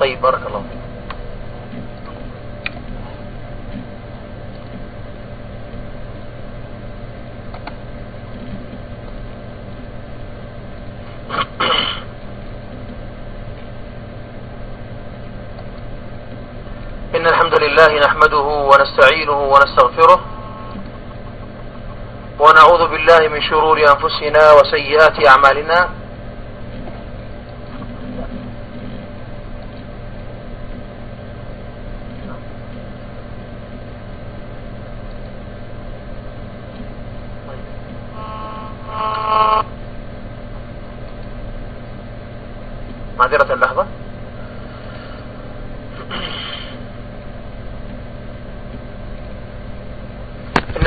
طيب بارك الله فيك. إن الحمد لله نحمده ونستعينه ونستغفره ونعوذ بالله من شرور أنفسنا وسيئات أعمالنا معذرة اللحظة إن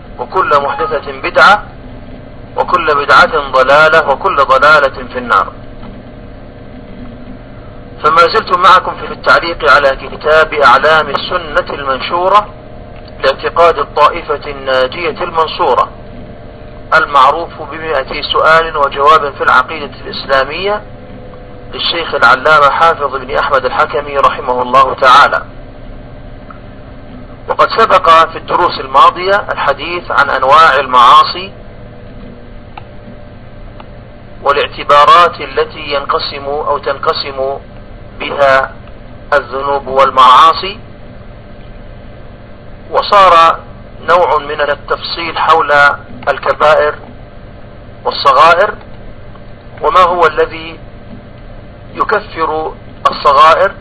وكل محدثة بدعة وكل بدعة ضلالة وكل ضلالة في النار. فما زلت معكم في التعليق على كتاب أعلام السنة المنشورة لاعتقاد الطائفة الناجية المنصورة المعروف بمئة سؤال وجواب في العقيدة الإسلامية للشيخ العلامة حافظ بن أحمد الحكمي رحمه الله تعالى. وقد سبق في الدروس الماضية الحديث عن أنواع المعاصي والاعتبارات التي ينقسم أو تنقسم بها الذنوب والمعاصي وصار نوع من التفصيل حول الكبائر والصغائر وما هو الذي يكفر الصغائر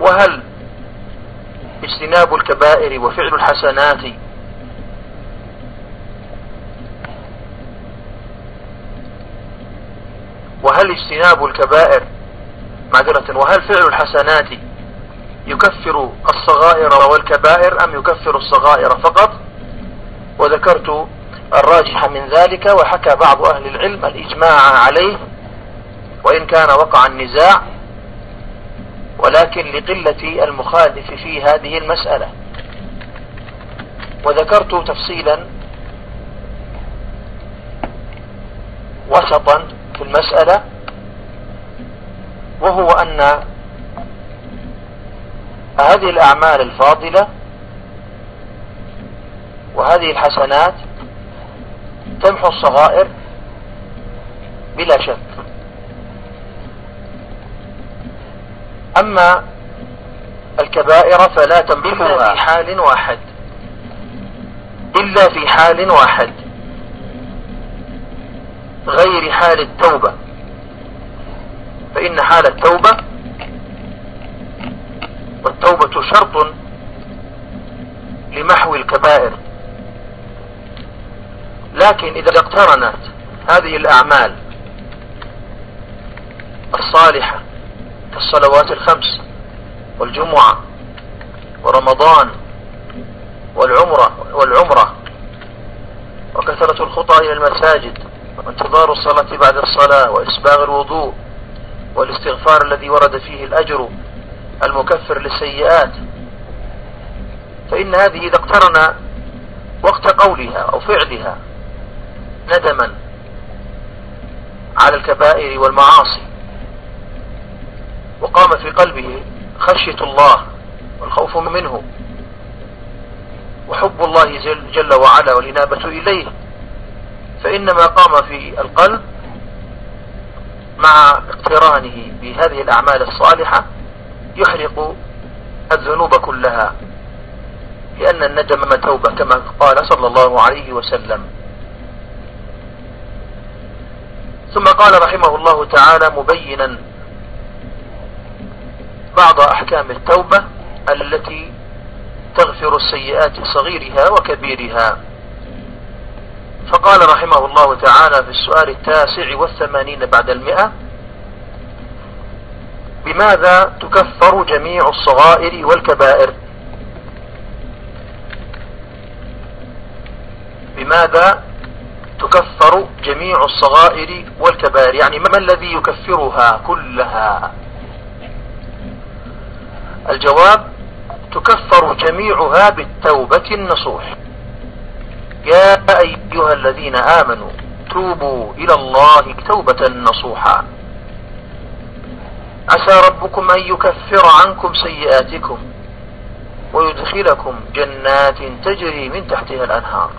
وهل اجتناب الكبائر وفعل الحسنات. وهل اجتناب الكبائر معذرة وهل فعل الحسنات يكفر الصغائر والكبائر أم يكفر الصغائر فقط؟ وذكرت الراجح من ذلك وحكى بعض أهل العلم الإجماع عليه وإن كان وقع النزاع ولكن لقلة المخالف في هذه المسألة. وذكرت تفصيلا وسطا في المسألة وهو أن هذه الأعمال الفاضلة وهذه الحسنات تمحو الصغائر بلا شك. أما الكبائر فلا تمحوها في حال واحد. إلا في حال واحد. غير حال التوبة. فإن حال التوبة والتوبة شرط لمحو الكبائر. لكن إذا اقترنت هذه الأعمال الصالحة كالصلوات الخمس والجمعة ورمضان والعمرة والعمرة وكثرة الخطى إلى المساجد وانتظار الصلاة بعد الصلاة وإسباغ الوضوء والاستغفار الذي ورد فيه الأجر المكفر للسيئات. فإن هذه إذا اقترن وقت قولها أو فعلها ندما على الكبائر والمعاصي. وقام في قلبه خشية الله والخوف منه. وحب الله جل وعلا والإنابة إليه. فإنما قام في القلب مع اقترانه بهذه الأعمال الصالحة يحرق الذنوب كلها. لأن الندم توبة كما قال صلى الله عليه وسلم. ثم قال رحمه الله تعالى مبينا بعض أحكام التوبة التي تغفر السيئات صغيرها وكبيرها. فقال رحمه الله تعالى في السؤال التاسع والثمانين بعد المئة بماذا تكفر جميع الصغائر والكبائر؟ بماذا تكفر جميع الصغائر والكبائر؟ يعني ما الذي يكفرها كلها؟ الجواب تكفر جميعها بالتوبة النصوح. يا أيها الذين آمنوا توبوا إلى الله توبة نصوحا. عسى ربكم أن يكفر عنكم سيئاتكم ويدخلكم جنات تجري من تحتها الأنهار.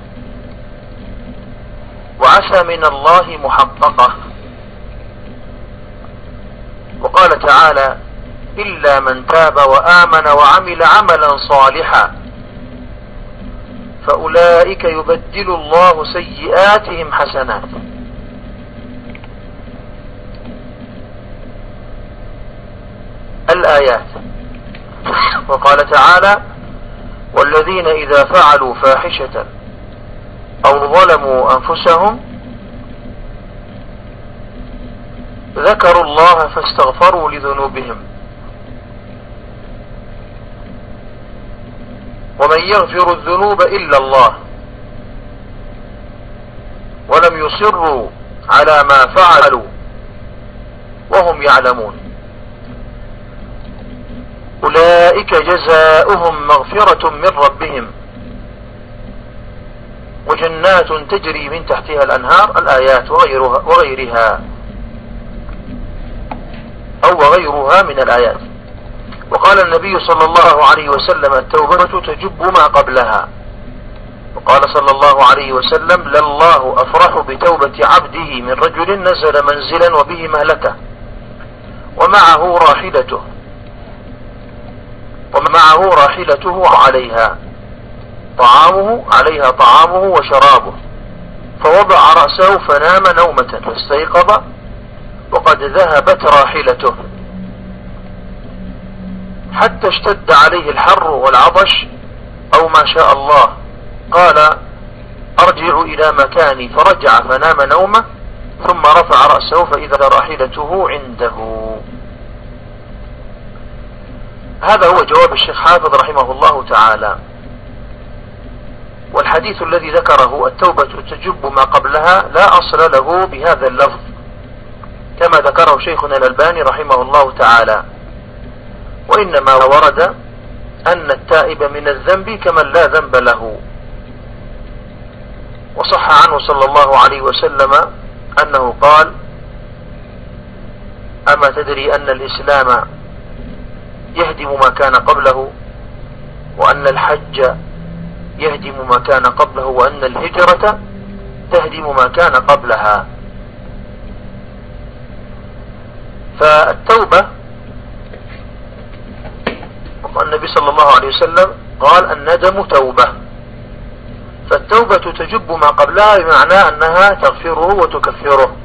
وعسى من الله محققة. وقال تعالى إلا من تاب وآمن وعمل عملا صالحا. فأولئك يبدل الله سيئاتهم حسنات. الآيات. وقال تعالى والذين إذا فعلوا فاحشة أو ظلموا أنفسهم ذكروا الله فاستغفروا لذنوبهم. ومن يغفر الذنوب إلا الله ولم يصروا على ما فعلوا وهم يعلمون. أولئك جزاؤهم مغفرة من ربهم وجنات تجري من تحتها الأنهار الآيات وغيرها, وغيرها أو وغيرها من الآيات. وقال النبي صلى الله عليه وسلم التوبة تجب ما قبلها. وقال صلى الله عليه وسلم لله أفرح بتوبة عبده من رجل نزل منزلا وبه مهلكة. ومعه راحلته. ومعه راحلته عليها. طعامه عليها طعامه وشرابه. فوضع رأسه فنام نومة فاستيقظ. وقد ذهبت راحلته. حتى اشتد عليه الحر والعطش أو ما شاء الله. قال أرجع إلى مكاني. فرجع فنام نومه ثم رفع رأسه فإذا راحلته عنده. هذا هو جواب الشيخ حافظ رحمه الله تعالى. والحديث الذي ذكره التوبة تجب ما قبلها لا أصل له بهذا اللفظ كما ذكره شيخنا الألباني رحمه الله تعالى. وإنما ورد أن التائب من الذنب كمن لا ذنب له. وصح عنه صلى الله عليه وسلم أنه قال أما تدري أن الإسلام يهدم ما كان قبله وأن الحج يهدم ما كان قبله وأن الهجرة تهدم ما كان قبلها. فالتوبة النبي صلى الله عليه وسلم قال الندم توبة. فالتوبة تجب ما قبلها بمعنى أنها تغفره وتكفره.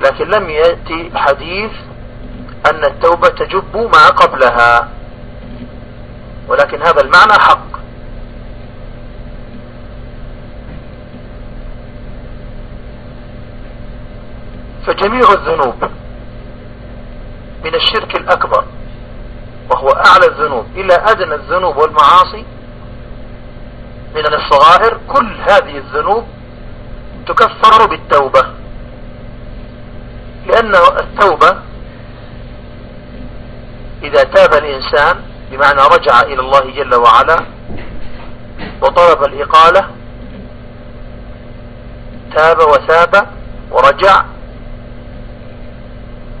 لكن لم يأتي حديث أن التوبة تجب ما قبلها. ولكن هذا المعنى حق. فجميع الذنوب من الشرك الأكبر وهو أعلى الذنوب إلى أدنى الذنوب والمعاصي من الصغائر كل هذه الذنوب تكفر بالتوبة. لأن التوبة إذا تاب الإنسان بمعنى رجع إلى الله جل وعلا وطلب الإقالة تاب وثاب ورجع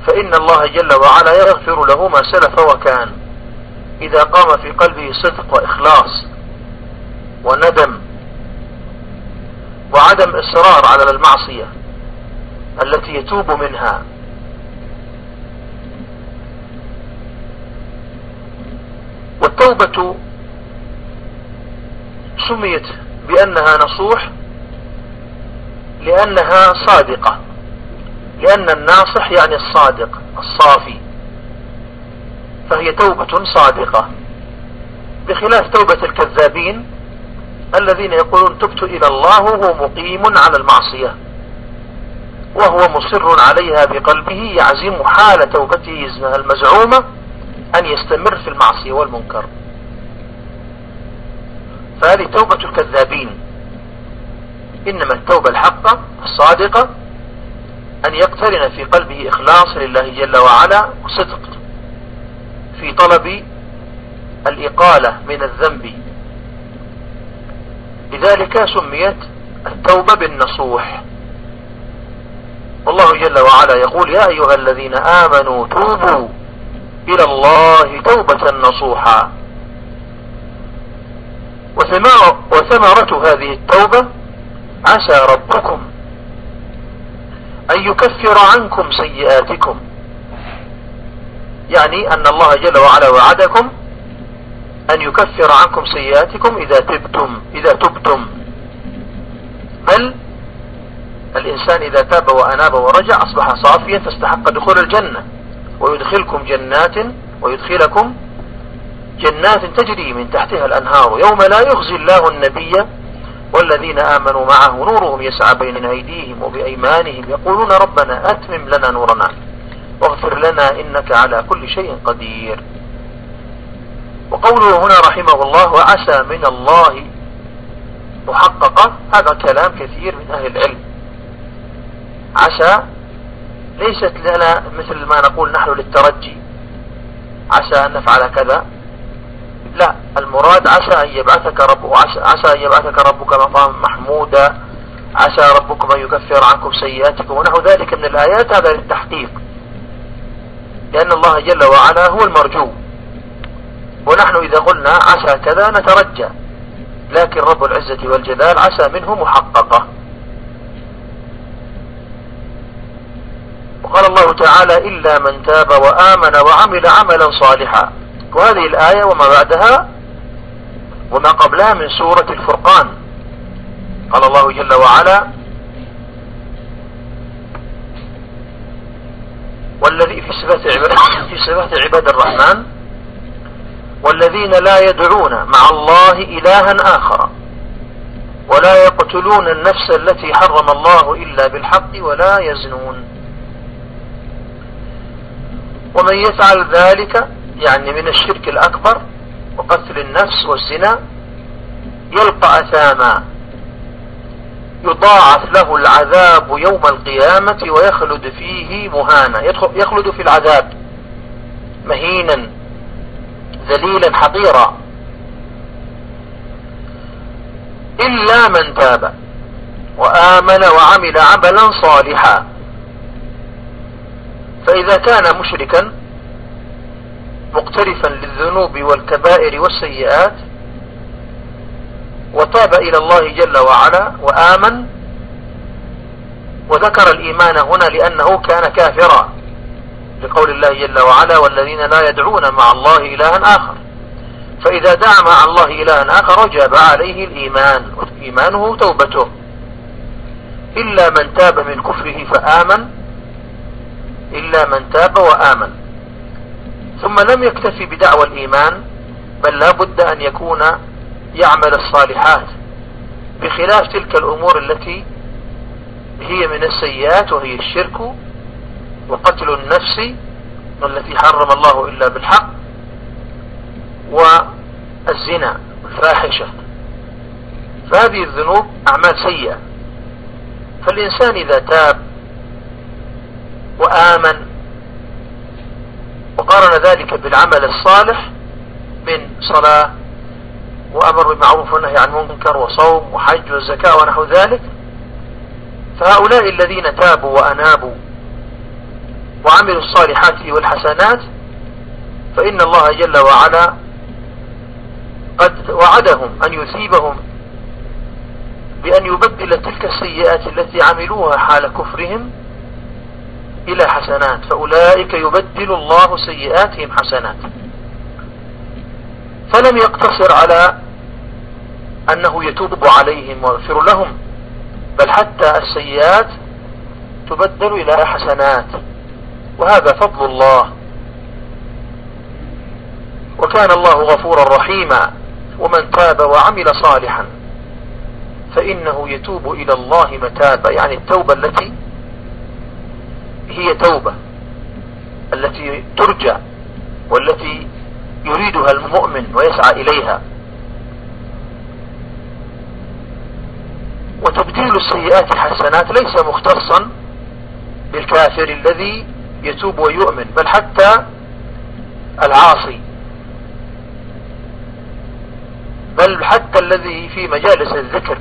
فإن الله جل وعلا يغفر له ما سلف وكان. إذا قام في قلبه صدق وإخلاص وندم وعدم إصرار على المعصية التي يتوب منها. والتوبة سميت بأنها نصوح لأنها صادقة لأن الناصح يعني الصادق الصافي. فهي توبة صادقة. بخلاف توبة الكذابين الذين يقولون تبت إلى الله وهو مقيم على المعصية وهو مصر عليها بقلبه يعزم حال توبته المزعومة أن يستمر في المعصية والمنكر. فهذه توبة الكذابين. إنما التوبة الحقة الصادقة أن يقترن في قلبه إخلاص لله جل وعلا وصدق. في طلب الإقالة من الذنب. لذلك سميت التوبة بالنصوح. والله جل وعلا يقول يا أيها الذين آمنوا توبوا إلى الله توبة نصوحا. وثمرة هذه التوبة عسى ربكم أن يكفر عنكم سيئاتكم. يعني أن الله جل وعلا وعدكم أن يكفر عنكم سيئاتكم إذا تبتم إذا تبتم. بل الإنسان إذا تاب وأناب ورجع أصبح صافيا فاستحق دخول الجنة. ويدخلكم جنات ويدخلكم جنات تجري من تحتها الأنهار. يوم لا يخزي الله النبي والذين آمنوا معه نورهم يسعى بين أيديهم وبأيمانهم يقولون ربنا أتمم لنا نورنا. واغفر لنا إنك على كل شيء قدير. وقوله هنا رحمه الله وعسى من الله محققة هذا كلام كثير من أهل العلم. عسى ليست لنا مثل ما نقول نحن للترجي. عسى أن نفعل كذا. لا المراد عسى أن يبعثك رب عسى, عسى أن يبعثك ربك مقام محمودا. عسى ربكم أن يكفر عنكم سيئاتكم ونحو ذلك من الآيات هذا للتحقيق. لأن الله جل وعلا هو المرجو. ونحن إذا قلنا عسى كذا نترجى. لكن رب العزة والجلال عسى منه محققة. وقال الله تعالى إلا من تاب وآمن وعمل عملا صالحا. وهذه الآية وما بعدها وما قبلها من سورة الفرقان. قال الله جل وعلا والذي في صفات عباد في صفات عباد الرحمن والذين لا يدعون مع الله إلها آخر ولا يقتلون النفس التي حرم الله إلا بالحق ولا يزنون. ومن يفعل ذلك يعني من الشرك الأكبر وقتل النفس والزنا يلقى أثاما. يضاعف له العذاب يوم القيامة ويخلد فيه مهانا. يخلد في العذاب مهينا ذليلا حقيرا. إلا من تاب وآمن وعمل عملا صالحا. فإذا كان مشركا مقترفا للذنوب والكبائر والسيئات وتاب إلى الله جل وعلا وآمن وذكر الإيمان هنا لأنه كان كافرا لقول الله جل وعلا والذين لا يدعون مع الله إلها آخر. فإذا دعا مع الله إلها آخر وجب عليه الإيمان إيمانه توبته إلا من تاب من كفره فآمن إلا من تاب وآمن. ثم لم يكتفي بدعوى الإيمان بل لا بد أن يكون يعمل الصالحات بخلاف تلك الأمور التي هي من السيئات وهي الشرك وقتل النفس التي حرم الله إلا بالحق والزنا الفاحشة فهذه الذنوب أعمال سيئة. فالإنسان إذا تاب وآمن وقارن ذلك بالعمل الصالح من صلاة وأمر بالمعروف والنهي عن المنكر وصوم وحج وزكاة ونحو ذلك. فهؤلاء الذين تابوا وأنابوا وعملوا الصالحات والحسنات فإن الله جل وعلا قد وعدهم أن يثيبهم بأن يبدل تلك السيئات التي عملوها حال كفرهم إلى حسنات. فأولئك يبدل الله سيئاتهم حسنات. فلم يقتصر على أنه يتوب عليهم ويغفر لهم بل حتى السيئات تبدل إلى حسنات. وهذا فضل الله. وكان الله غفورا رحيما. ومن تاب وعمل صالحا فإنه يتوب إلى الله متابا. يعني التوبة التي هي توبة التي ترجى والتي يريدها المؤمن ويسعى إليها. وتبديل السيئات حسنات ليس مختصا بالكافر الذي يتوب ويؤمن بل حتى العاصي. بل حتى الذي في مجالس الذكر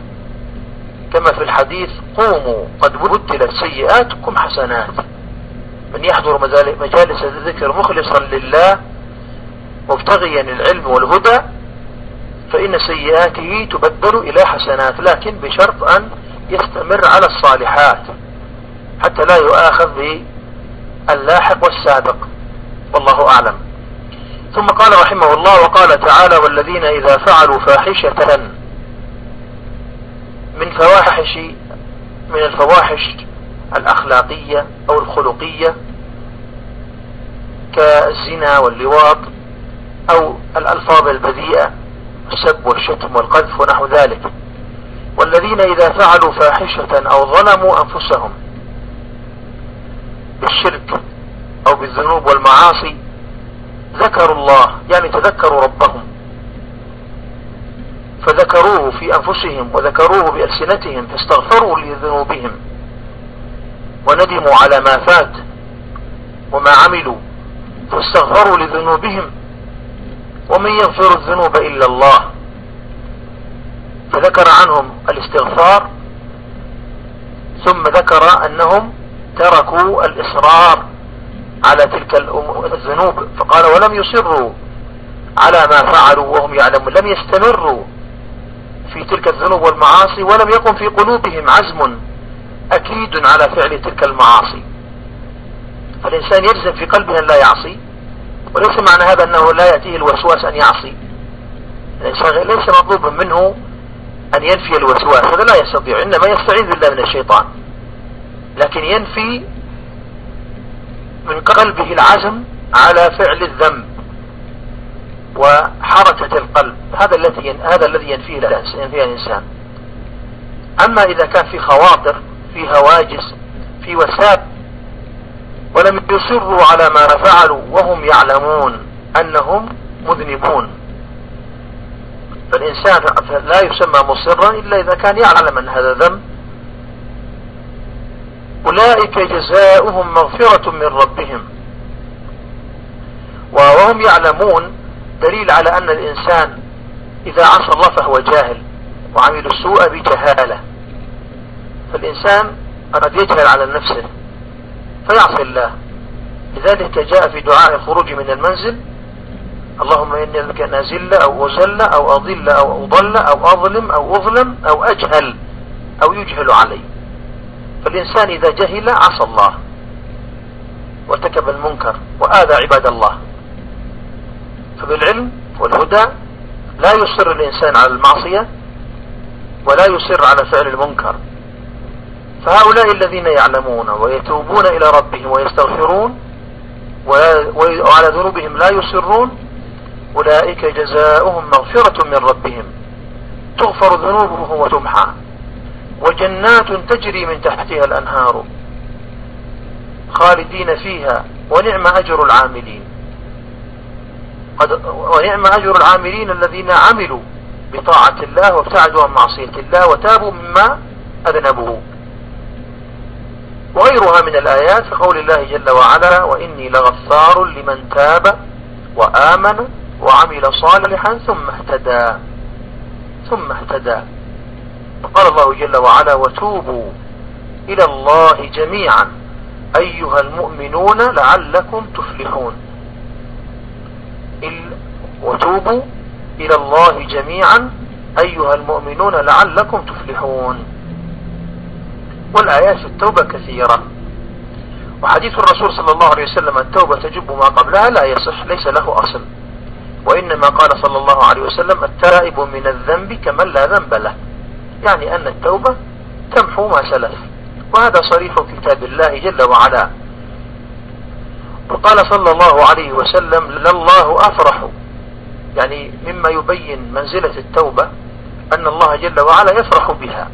كما في الحديث قوموا قد بدلت سيئاتكم حسنات. من يحضر مجالس الذكر مخلصا لله مبتغيا العلم والهدى فإن سيئاته تبدل إلى حسنات لكن بشرط أن يستمر على الصالحات حتى لا يؤاخذ باللاحق والسابق. والله أعلم. ثم قال رحمه الله وقال تعالى والذين إذا فعلوا فاحشة من فواحش من الفواحش الأخلاقية أو الخلقية كالزنا واللواط أو الألفاظ البذيئة السب والشتم والقذف ونحو ذلك. والذين إذا فعلوا فاحشة أو ظلموا أنفسهم بالشرك أو بالذنوب والمعاصي ذكروا الله يعني تذكروا ربهم. فذكروه في أنفسهم وذكروه بألسنتهم فاستغفروا لذنوبهم. وندموا على ما فات وما عملوا فاستغفروا لذنوبهم. ومن يغفر الذنوب إلا الله. فذكر عنهم الاستغفار ثم ذكر أنهم تركوا الإصرار على تلك الذنوب. فقال ولم يصروا على ما فعلوا وهم يعلمون. لم يستمروا في تلك الذنوب والمعاصي ولم يكن في قلوبهم عزم أكيد على فعل تلك المعاصي. فالإنسان يجزم في قلبه أن لا يعصي. وليس معنى هذا أنه لا يأتيه الوسواس أن يعصي. ليس مطلوبا منه أن ينفي الوسواس هذا لا يستطيع إنما يستعيذ بالله من الشيطان. لكن ينفي من قلبه العزم على فعل الذنب وحركة القلب. هذا الذي هذا الذي ينفيه الإنسان. أما إذا كان في خواطر في هواجس في وساب ولم يصروا على ما فعلوا وهم يعلمون أنهم مذنبون. فالإنسان لا يسمى مصرا إلا إذا كان يعلم أن هذا ذنب. أولئك جزاؤهم مغفرة من ربهم. وهم يعلمون دليل على أن الإنسان إذا عصى الله فهو جاهل وعمل السوء بجهالة. فالإنسان قد يجهل على نفسه. فيعصي الله. لذلك جاء في دعاء الخروج من المنزل اللهم إني لك نازل أو أزل أو أضل أو أضل أو أظلم أو أظلم أو أجهل أو يجهل علي. فالإنسان إذا جهل عصى الله وارتكب المنكر وآذى عباد الله. فبالعلم والهدى لا يصر الإنسان على المعصية ولا يصر على فعل المنكر. فهؤلاء الذين يعلمون ويتوبون إلى ربهم ويستغفرون وعلى ذنوبهم لا يصرون أولئك جزاؤهم مغفرة من ربهم. تغفر ذنوبهم وتمحى. وجنات تجري من تحتها الأنهار خالدين فيها ونعم أجر العاملين. قد ونعم أجر العاملين الذين عملوا بطاعة الله وابتعدوا عن معصية الله وتابوا مما أذنبوا وغير وغيرها من الآيات قول الله جل وعلا وإني لغفار لمن تاب وآمن وعمل صالحا ثم اهتدى. ثم اهتدى. فقال الله جل وعلا وتوبوا إلى الله جميعا أيها المؤمنون لعلكم تفلحون. وتوبوا إلى الله جميعا أيها المؤمنون لعلكم تفلحون. والآيات في التوبة كثيرة. وحديث الرسول صلى الله عليه وسلم التوبة تجب ما قبلها لا يصح ليس له أصل. وإنما قال صلى الله عليه وسلم التائب من الذنب كمن لا ذنب له. يعني أن التوبة تمحو ما سلف. وهذا صريح كتاب الله جل وعلا. وقال صلى الله عليه وسلم لله أفرح. يعني مما يبين منزلة التوبة أن الله جل وعلا يفرح بها.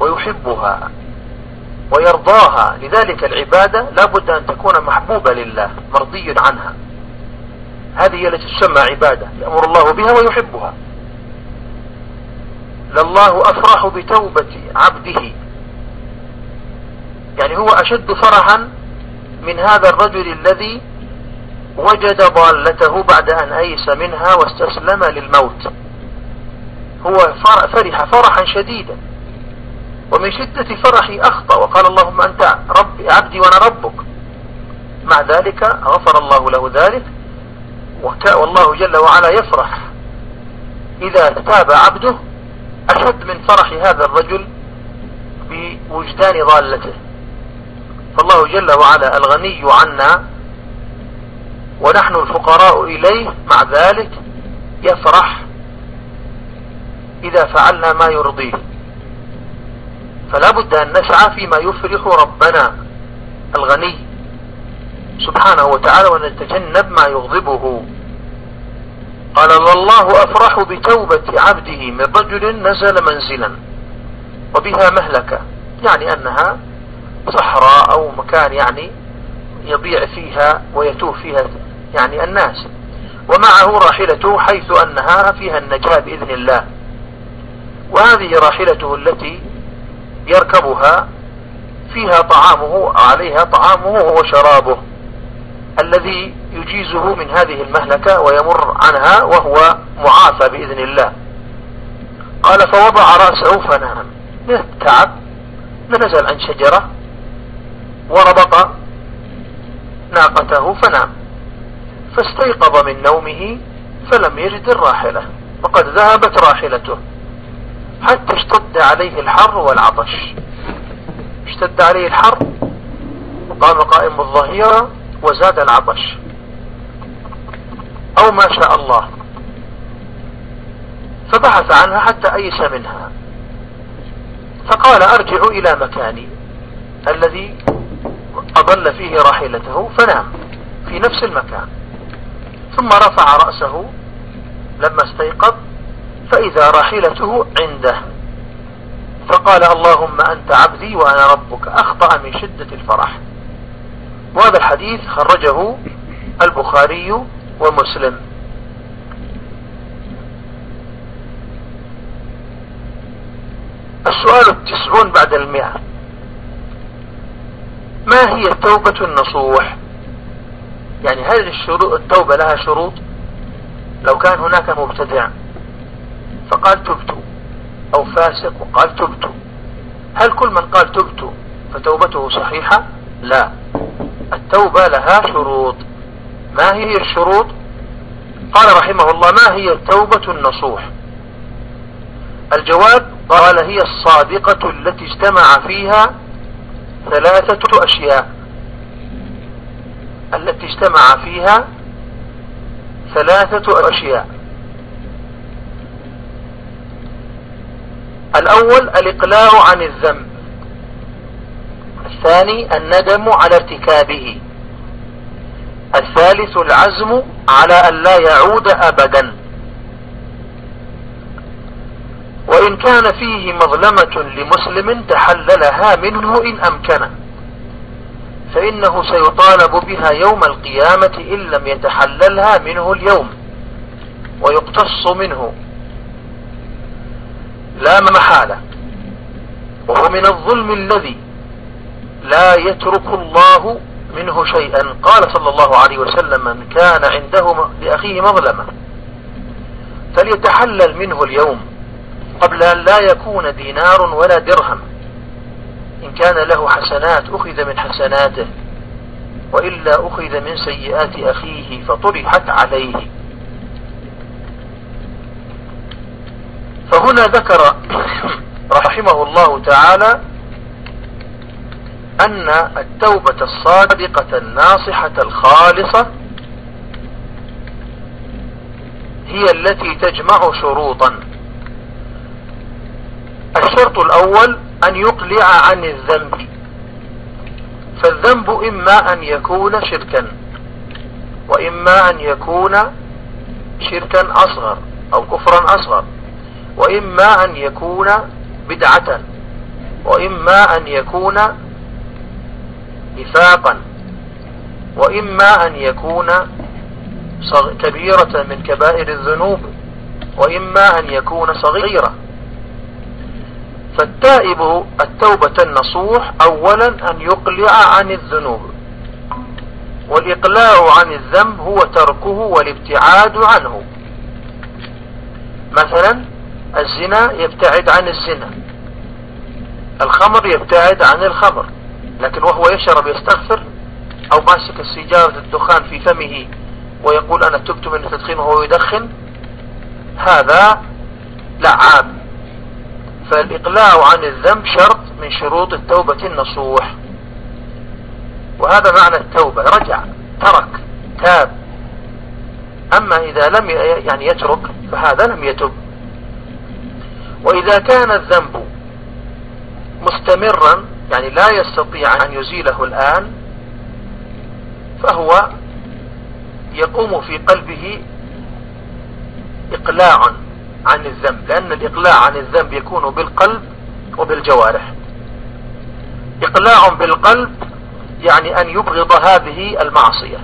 ويحبها ويرضاها. لذلك العبادة لا بد أن تكون محبوبة لله مرضي عنها. هذه التي تسمى عبادة يأمر الله بها ويحبها. لله أفرح بتوبة عبده. يعني هو أشد فرحا من هذا الرجل الذي وجد ضالته بعد أن أيس منها واستسلم للموت. هو فرح فرحا شديدا. ومن شدة فرحي أخطأ وقال اللهم أنت ربي عبدي وأنا ربك. مع ذلك غفر الله له ذلك والله جل وعلا يفرح. إذا تاب عبده أشد من فرح هذا الرجل بوجدان ضالته. فالله جل وعلا الغني عنا ونحن الفقراء إليه. مع ذلك يفرح إذا فعلنا ما يرضيه. فلا بد أن نسعى فيما يفرح ربنا الغني سبحانه وتعالى ونتجنب ما يغضبه. قال الله أفرح بتوبة عبده من رجل نزل منزلا وبها مهلكة. يعني أنها صحراء أو مكان يعني يضيع فيها ويتوه فيها يعني الناس. ومعه راحلته حيث أنها فيها النجاة بإذن الله. وهذه راحلته التي يركبها فيها طعامه عليها طعامه وشرابه الذي يجيزه من هذه المهلكة ويمر عنها وهو معافى بإذن الله. قال فوضع رأسه فنام. من التعب نزل عن شجرة وربط ناقته فنام. فاستيقظ من نومه فلم يجد الراحلة وقد ذهبت راحلته. حتى اشتد عليه الحر والعطش؟ اشتد عليه الحر؟ وقام قائم بالظهيرة وزاد العطش. أو ما شاء الله. فبحث عنها حتى أيس منها. فقال أرجع إلى مكاني. الذي أضل فيه راحلته فنام في نفس المكان. ثم رفع رأسه. لما استيقظ فإذا راحلته عنده. فقال اللهم أنت عبدي وأنا ربك. أخطأ من شدة الفرح. وهذا الحديث خرجه البخاري ومسلم. السؤال التسعون بعد المئة. ما هي التوبة النصوح؟ يعني هل التوبة لها شروط؟ لو كان هناك مبتدع فقال تبت أو فاسق وقال تبت هل كل من قال تبت فتوبته صحيحة؟ لا. التوبة لها شروط. ما هي الشروط؟ قال رحمه الله ما هي التوبة النصوح؟ الجواب قال هي الصادقة التي اجتمع فيها ثلاثة أشياء. التي اجتمع فيها ثلاثة أشياء. الأول الإقلاع عن الذنب. الثاني الندم على ارتكابه. الثالث العزم على أن لا يعود أبدا. وإن كان فيه مظلمة لمسلم تحللها منه إن أمكنه فإنه سيطالب بها يوم القيامة إن لم يتحللها منه اليوم. ويقتص منه. لا محالة وهو من الظلم الذي لا يترك الله منه شيئا. قال صلى الله عليه وسلم من كان عنده لأخيه مظلمة. فليتحلل منه اليوم قبل أن لا يكون دينار ولا درهم. إن كان له حسنات أخذ من حسناته وإلا أخذ من سيئات أخيه فطرحت عليه. فهنا ذكر رحمه الله تعالى أن التوبة الصادقة الناصحة الخالصة هي التي تجمع شروطا. الشرط الأول أن يقلع عن الذنب فالذنب إما أن يكون شركا وإما أن يكون شركا أصغر أو كفرا أصغر. وإما أن يكون بدعة وإما أن يكون نفاقا وإما أن يكون كبيرة من كبائر الذنوب وإما أن يكون صغيرة. فالتائب التوبة النصوح أولا أن يقلع عن الذنوب والإقلاع عن الذنب هو تركه والابتعاد عنه. مثلا الزنا يبتعد عن الزنا. الخمر يبتعد عن الخمر. لكن وهو يشرب يستغفر أو ماسك السيجارة الدخان في فمه ويقول أنا تبت من التدخين وهو يدخن هذا لعاب فالإقلاع عن الذنب شرط من شروط التوبة النصوح. وهذا معنى التوبة. رجع ترك تاب. أما إذا لم يعني يترك فهذا لم يتب. وإذا كان الذنب مستمرا يعني لا يستطيع أن يزيله الآن فهو يقوم في قلبه إقلاع عن الذنب لأن الإقلاع عن الذنب يكون بالقلب وبالجوارح. إقلاع بالقلب يعني أن يبغض هذه المعصية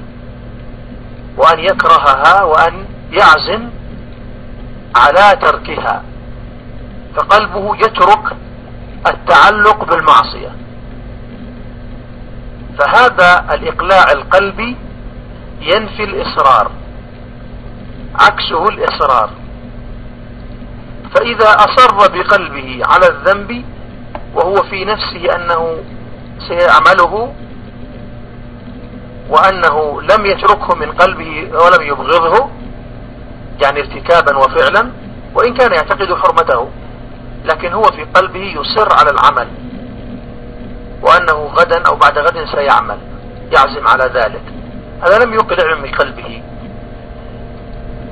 وأن يكرهها وأن يعزم على تركها. فقلبه يترك التعلق بالمعصية. فهذا الإقلاع القلبي ينفي الإصرار عكسه الإصرار. فإذا أصر بقلبه على الذنب وهو في نفسه أنه سيعمله وأنه لم يتركه من قلبه ولم يبغضه يعني ارتكابا وفعلا وإن كان يعتقد حرمته. لكن هو في قلبه يصر على العمل. وأنه غدا أو بعد غد سيعمل يعزم على ذلك. هذا لم يقلع من قلبه.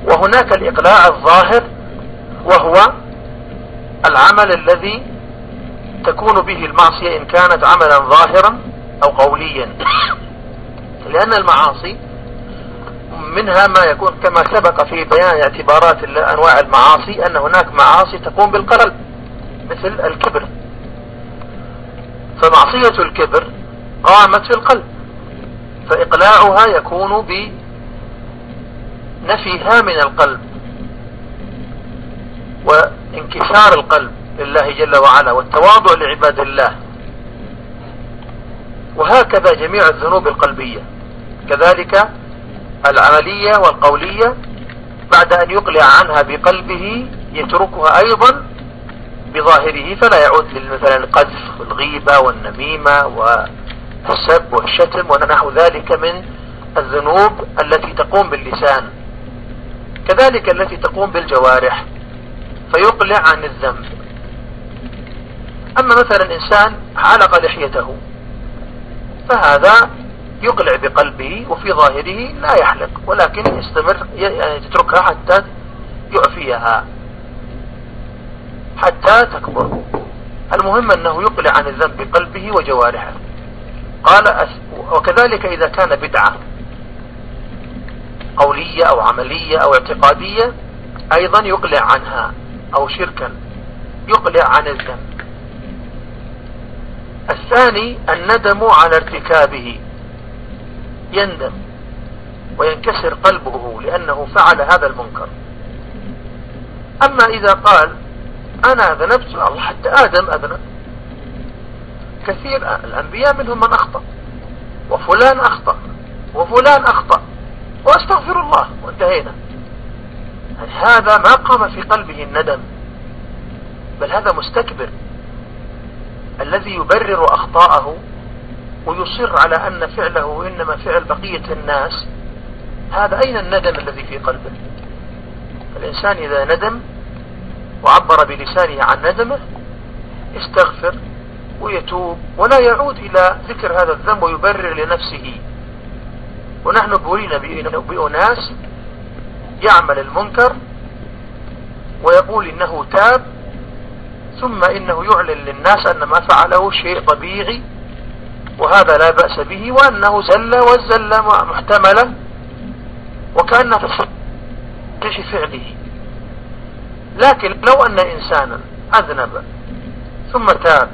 وهناك الإقلاع الظاهر وهو العمل الذي تكون به المعصية إن كانت عملا ظاهرا أو قوليا. لأن المعاصي منها ما يكون كما سبق في بيان اعتبارات أنواع المعاصي أن هناك معاصي تقوم بالقلب مثل الكبر. فمعصية الكبر قامت في القلب فإقلاعها يكون بنفيها من القلب وانكسار القلب لله جل وعلا والتواضع لعباد الله. وهكذا جميع الذنوب القلبية. كذلك العملية والقولية بعد أن يقلع عنها بقلبه يتركها أيضا بظاهره فلا يعود مثلا القذف والغيبة والنميمة والسب والشتم ونحو ذلك من الذنوب التي تقوم باللسان. كذلك التي تقوم بالجوارح فيقلع عن الذنب. أما مثلا إنسان علق لحيته فهذا يقلع بقلبه وفي ظاهره لا يحلق ولكن يستمر يعني تتركها حتى يعفيها. حتى تكبر. المهم أنه يقلع عن الذنب بقلبه وجوارحه. قال وكذلك إذا كان بدعة قولية أو عملية أو اعتقادية أيضا يقلع عنها أو شركا يقلع عن الذنب. الثاني الندم على ارتكابه. يندم وينكسر قلبه لأنه فعل هذا المنكر. أما إذا قال أنا أذنبت الله حتى آدم أذنب. كثير الأنبياء منهم من أخطأ وفلان أخطأ وفلان أخطأ وأستغفر الله وانتهينا. يعني هذا ما قام في قلبه الندم بل هذا مستكبر. الذي يبرر أخطاءه ويصر على أن فعله إنما فعل بقية الناس هذا أين الندم الذي في قلبه؟ الإنسان إذا ندم وعبر بلسانه عن ندمه يستغفر ويتوب ولا يعود إلى ذكر هذا الذنب ويبرر لنفسه. ونحن بولينا بأناس يعمل المنكر ويقول إنه تاب ثم إنه يعلن للناس أن ما فعله شيء طبيعي وهذا لا بأس به وأنه زل والزل محتملة وكأنه في فعله. لكن لو أن إنسانا أذنب ثم تاب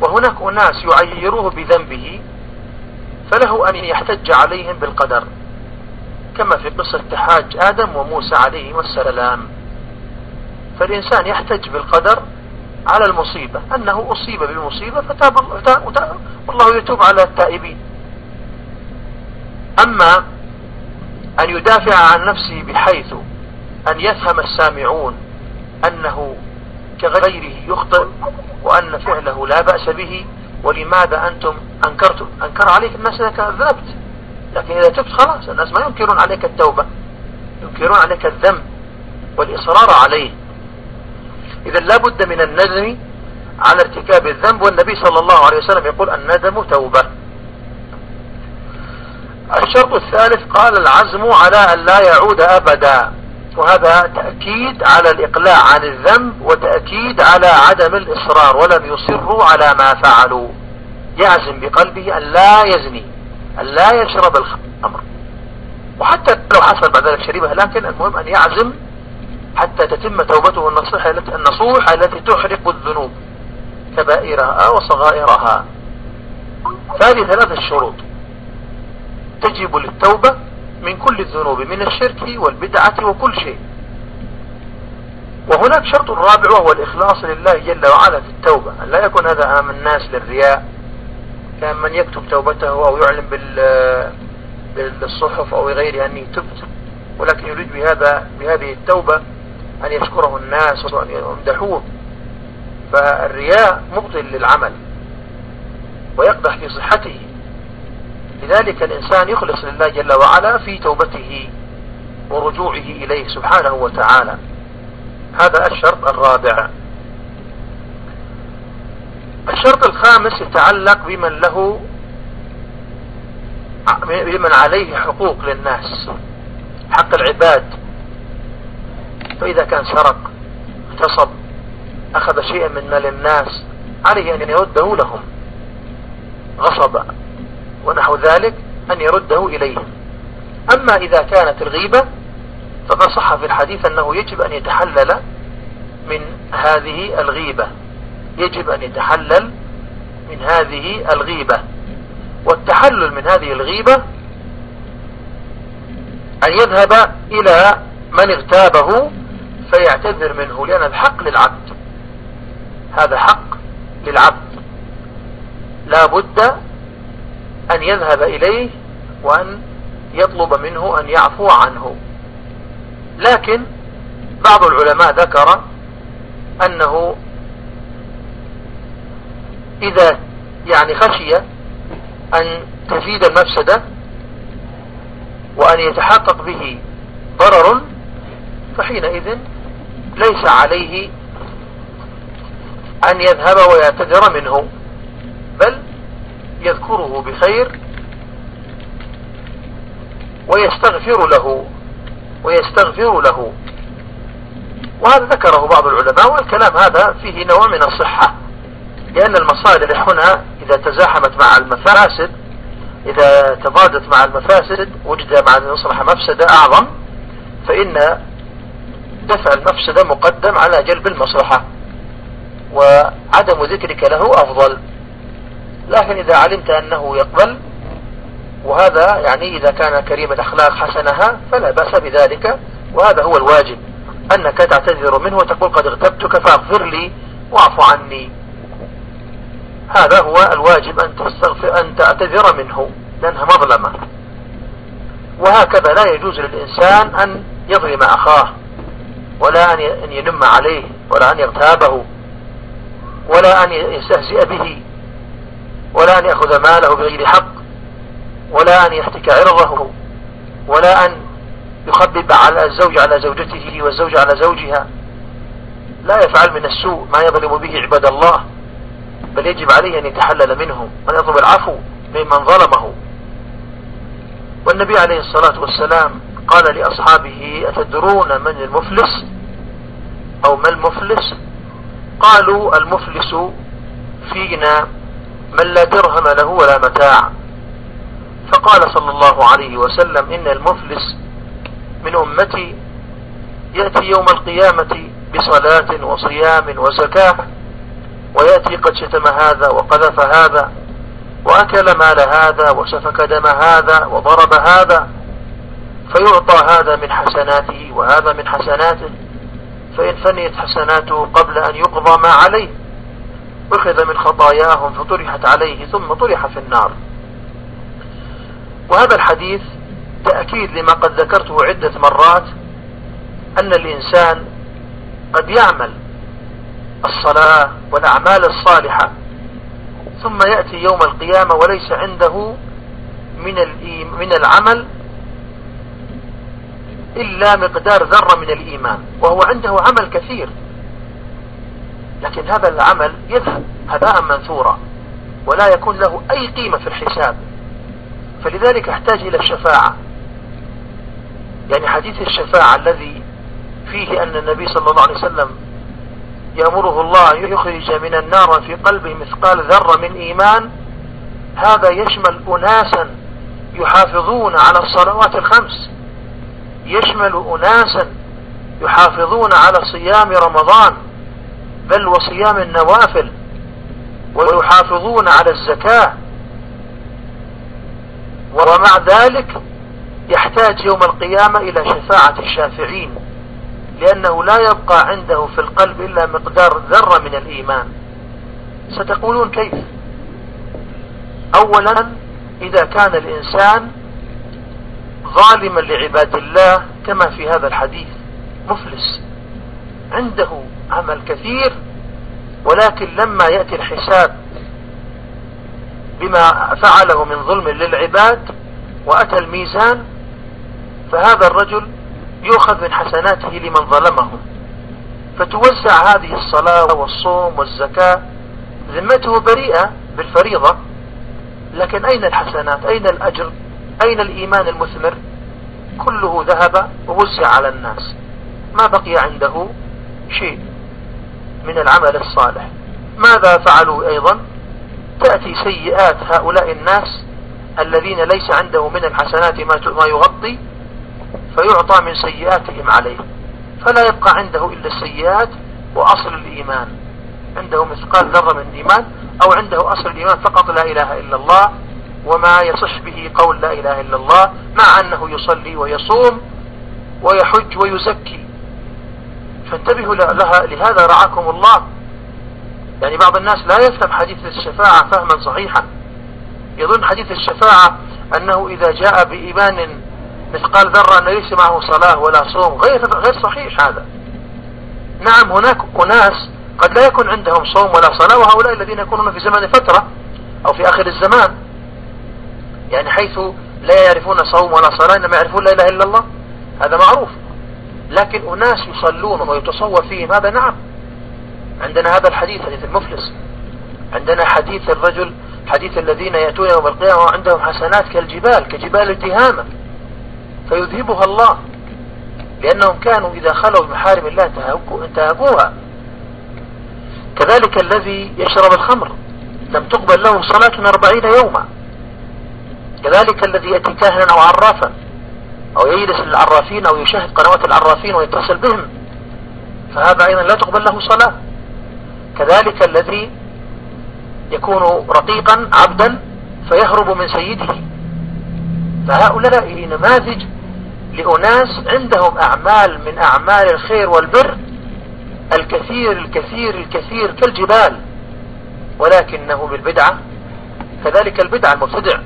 وهناك أناس يعيروه بذنبه فله أن يحتج عليهم بالقدر كما في قصة تحاج آدم وموسى عليهما السلام. فالإنسان يحتج بالقدر على المصيبة أنه أصيب بالمصيبة فتاب الله والله يتوب على التائبين. أما أن يدافع عن نفسه بحيث أن يفهم السامعون أنه كغيره يخطئ وأن فعله لا بأس به ولماذا أنتم أنكرتم؟ أنكر عليك الناس إذا ذنبت لكن إذا تبت خلاص الناس ما ينكرون عليك التوبة ينكرون عليك الذنب والإصرار عليه. إذا لابد من الندم على ارتكاب الذنب والنبي صلى الله عليه وسلم يقول الندم توبة. الشرط الثالث قال العزم على أن لا يعود أبدا. وهذا تأكيد على الإقلاع عن الذنب وتأكيد على عدم الإصرار ولم يصروا على ما فعلوا. يعزم بقلبه أن لا يزني أن لا يشرب الخمر. وحتى لو حصل بعد ذلك شريبها لكن المهم أن يعزم حتى تتم توبته النصيحة النصوح التي تحرق الذنوب كبائرها وصغائرها. فهذه ثلاثة شروط. تجب للتوبة من كل الذنوب من الشرك والبدعة وكل شيء. وهناك شرط رابع وهو الإخلاص لله جل وعلا في التوبة. أن لا يكون هذا أمام الناس للرياء كأن من يكتب توبته أو يعلن بالصحف أو غيرها أني تبت ولكن يريد بهذا بهذه التوبة أن يشكره الناس وأن يمدحوه. فالرياء مبطل للعمل ويقدح في صحته. لذلك الإنسان يخلص لله جل وعلا في توبته ورجوعه إليه سبحانه وتعالى. هذا الشرط الرابع. الشرط الخامس يتعلق بمن له بمن عليه حقوق للناس حق العباد. فإذا كان سرق اغتصب أخذ شيئا من مال الناس عليه أن يرده لهم غصب. ونحو ذلك أن يرده إليهم أما إذا كانت الغيبة فقد صح في الحديث أنه يجب أن يتحلل من هذه الغيبة. يجب أن يتحلل من هذه الغيبة. والتحلل من هذه الغيبة أن يذهب إلى من اغتابه فيعتذر منه لأن الحق للعبد. هذا حق للعبد. لا بد أن يذهب إليه وأن يطلب منه أن يعفو عنه. لكن بعض العلماء ذكر أنه إذا يعني خشي أن تفيد المفسدة وأن يتحقق به ضرر فحينئذ ليس عليه أن يذهب ويعتذر منه. يذكره بخير ويستغفر له ويستغفر له. وهذا ذكره بعض العلماء والكلام هذا فيه نوع من الصحة لأن المصالح هنا إذا تزاحمت مع المفاسد إذا تضادت مع المفاسد وجد مع يصلح مفسدة أعظم فإن دفع المفسدة مقدم على جلب المصلحة وعدم ذكرك له أفضل. لكن إذا علمت أنه يقبل وهذا يعني إذا كان كريم الأخلاق حسنها فلا بأس بذلك وهذا هو الواجب. أنك تعتذر منه وتقول قد اغتبتك فاغفر لي واعف عني. هذا هو الواجب أن تستغفر أن تعتذر منه لأنها مظلمة. وهكذا لا يجوز للإنسان أن يظلم أخاه ولا أن ينم عليه ولا أن يغتابه ولا أن يستهزئ به. ولا أن يأخذ ماله بغير حق ولا أن يحتك عرضه ولا أن يخبب على الزوج على زوجته والزوج على زوجها. لا يفعل من السوء ما يظلم به عباد الله بل يجب عليه أن يتحلل منهم وأن يطلب العفو ممن ظلمه. والنبي عليه الصلاة والسلام قال لأصحابه أتدرون من المفلس أو ما المفلس؟ قالوا المفلس فينا من لا درهم له ولا متاع. فقال صلى الله عليه وسلم إن المفلس من أمتي يأتي يوم القيامة بصلاة وصيام وزكاة ويأتي قد شتم هذا وقذف هذا وأكل مال هذا وسفك دم هذا وضرب هذا فيعطى هذا من حسناته وهذا من حسناته فإن فنيت حسناته قبل أن يقضى ما عليه. أخذ من خطاياهم فطرحت عليه ثم طرح في النار. وهذا الحديث تأكيد لما قد ذكرته عدة مرات أن الإنسان قد يعمل الصلاة والأعمال الصالحة ثم يأتي يوم القيامة وليس عنده من من العمل إلا مقدار ذرة من الإيمان وهو عنده عمل كثير. لكن هذا العمل يذهب هباء منثورا ولا يكون له أي قيمة في الحساب. فلذلك احتاج إلى الشفاعة. يعني حديث الشفاعة الذي فيه أن النبي صلى الله عليه وسلم يأمره الله أن يخرج من النار في قلبه مثقال ذرة من إيمان هذا يشمل أناسا يحافظون على الصلوات الخمس. يشمل أناسا يحافظون على صيام رمضان. بل وصيام النوافل ويحافظون على الزكاة. ومع ذلك يحتاج يوم القيامة إلى شفاعة الشافعين لأنه لا يبقى عنده في القلب إلا مقدار ذرة من الإيمان. ستقولون كيف؟ أولا إذا كان الإنسان ظالما لعباد الله كما في هذا الحديث مفلس. عنده عمل كثير ولكن لما يأتي الحساب بما فعله من ظلم للعباد وأتى الميزان فهذا الرجل يؤخذ من حسناته لمن ظلمهم فتوزع هذه الصلاة والصوم والزكاة ذمته بريئة بالفريضة. لكن أين الحسنات؟ أين الأجر؟ أين الإيمان المثمر؟ كله ذهب ووزع على الناس. ما بقي عنده؟ شيء من العمل الصالح. ماذا فعلوا أيضا؟ تأتي سيئات هؤلاء الناس الذين ليس عنده من الحسنات ما يغطي فيعطى من سيئاتهم عليه. فلا يبقى عنده إلا السيئات وأصل الإيمان. عنده مثقال ذرة من الإيمان أو عنده أصل الإيمان فقط لا إله إلا الله وما يصح به قول لا إله إلا الله مع أنه يصلي ويصوم ويحج ويزكي. فانتبهوا لها لهذا رعاكم الله. يعني بعض الناس لا يفهم حديث الشفاعة فهما صحيحا. يظن حديث الشفاعة أنه إذا جاء بإيمان مثقال ذرة أنه ليس معه صلاة ولا صوم غير غير صحيح هذا. نعم هناك أناس قد لا يكون عندهم صوم ولا صلاة وهؤلاء الذين يكونون في زمن فترة أو في آخر الزمان. يعني حيث لا يعرفون صوم ولا صلاة إنما يعرفون لا إله إلا الله. هذا معروف. لكن أناس يصلون ويتصور فيهم هذا نعم؟ عندنا هذا الحديث حديث المفلس. عندنا حديث الرجل حديث الذين يأتون يوم القيامة وعندهم حسنات كالجبال كجبال التهامة. فيذهبها الله لأنهم كانوا إذا خلوا بمحارم الله انتهكوها. كذلك الذي يشرب الخمر لم تقبل له صلاة أربعين يوما. كذلك الذي يأتي كاهنا أو عرافا أو يجلس للعرافين أو يشاهد قنوات العرافين ويتصل بهم. فهذا أيضا لا تقبل له صلاة. كذلك الذي يكون رقيقا عبدا فيهرب من سيده. فهؤلاء نماذج لأناس عندهم أعمال من أعمال الخير والبر الكثير الكثير الكثير كالجبال ولكنه بالبدعة. كذلك البدعة المبتدع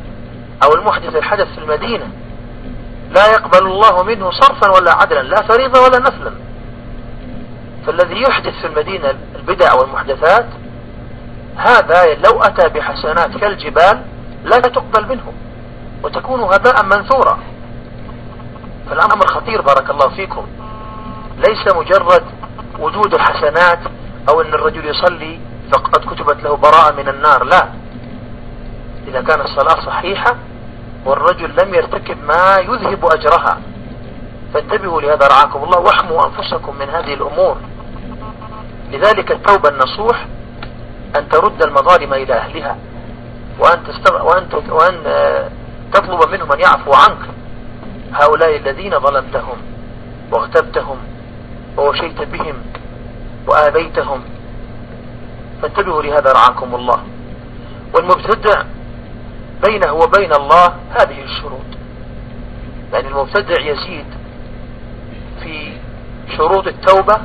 أو المحدث الحدث في المدينة. لا يقبل الله منه صرفا ولا عدلا لا فريضة ولا نفلا. فالذي يحدث في المدينة البدع والمحدثات هذا لو أتى بحسنات كالجبال لا تقبل منه وتكون هباء منثورا. فالأمر خطير بارك الله فيكم. ليس مجرد وجود الحسنات أو أن الرجل يصلي فقد كتبت له براءة من النار لا. إذا كان الصلاة صحيحة والرجل لم يرتكب ما يذهب أجرها. فانتبهوا لهذا رعاكم الله واحموا أنفسكم من هذه الأمور. لذلك التوبة النصوح أن ترد المظالم إلى أهلها وأن, تستغ... وأن, ت... وأن آه، تطلب منهم أن يعفوا عنك. هؤلاء الذين ظلمتهم واغتبتهم ووشيت بهم وآذيتهم فانتبهوا لهذا رعاكم الله. والمبتدع بينه وبين الله هذه الشروط. يعني المبتدع يزيد في شروط التوبة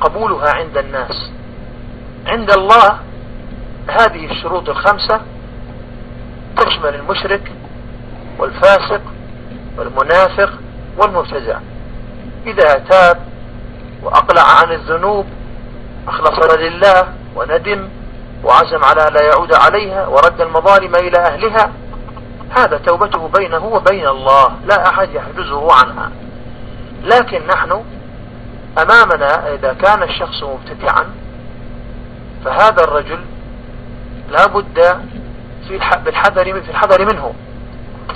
قبولها عند الناس. عند الله هذه الشروط الخمسة تشمل المشرك والفاسق والمنافق والمبتدع. إذا تاب وأقلع عن الذنوب أخلص لله وندم وعزم على لا يعود عليها ورد المظالم إلى أهلها. هذا توبته بينه وبين الله لا أحد يحجزه عنها. لكن نحن أمامنا إذا كان الشخص مبتدعا فهذا الرجل لا بد في بالحذر في الحذر منه.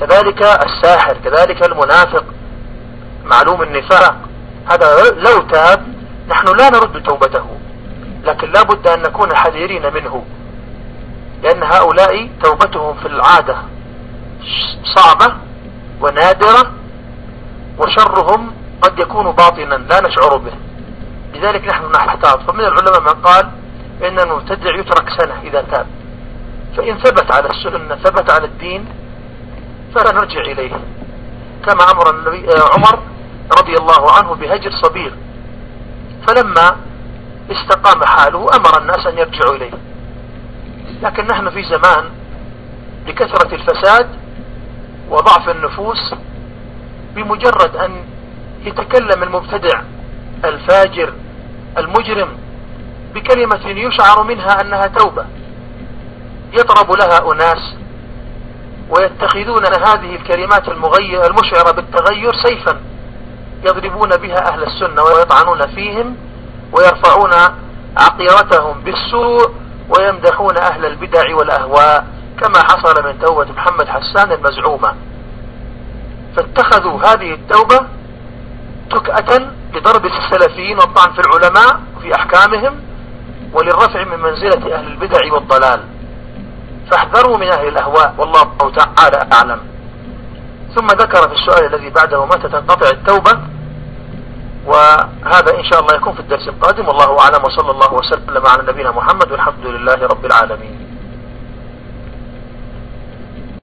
كذلك الساحر كذلك المنافق معلوم النفاق. هذا لو تاب نحن لا نرد توبته. لكن لا بد أن نكون حذرين منه. لأن هؤلاء توبتهم في العادة صعبة ونادرة وشرهم قد يكون باطنا لا نشعر به. لذلك نحن نحتاط. فمن العلماء من قال إن المبتدع يترك سنة إذا تاب. فإن ثبت على السنة ثبت على الدين فلا نرجع إليه. كما أمر النبي آه، عمر رضي الله عنه بهجر صبير. فلما استقام حاله أمر الناس أن يرجعوا إليه. لكن نحن في زمان لكثرة الفساد وضعف النفوس بمجرد أن يتكلم المبتدع الفاجر المجرم بكلمة يشعر منها أنها توبة. يضرب لها أناس ويتخذون هذه الكلمات المغير المشعرة بالتغير سيفا يضربون بها أهل السنة ويطعنون فيهم ويرفعون عقيرتهم بالسوء ويمدحون أهل البدع والأهواء كما حصل من توبة محمد حسان المزعومة. فاتخذوا هذه التوبة تكأة لضرب السلفيين والطعن في العلماء وفي أحكامهم وللرفع من منزلة أهل البدع والضلال. فاحذروا من أهل الأهواء والله تعالى أعلم. ثم ذكر في السؤال الذي بعده متى تنقطع التوبة؟ وهذا إن شاء الله يكون في الدرس القادم. والله أعلم وصلى الله وسلم على نبينا محمد والحمد لله رب العالمين.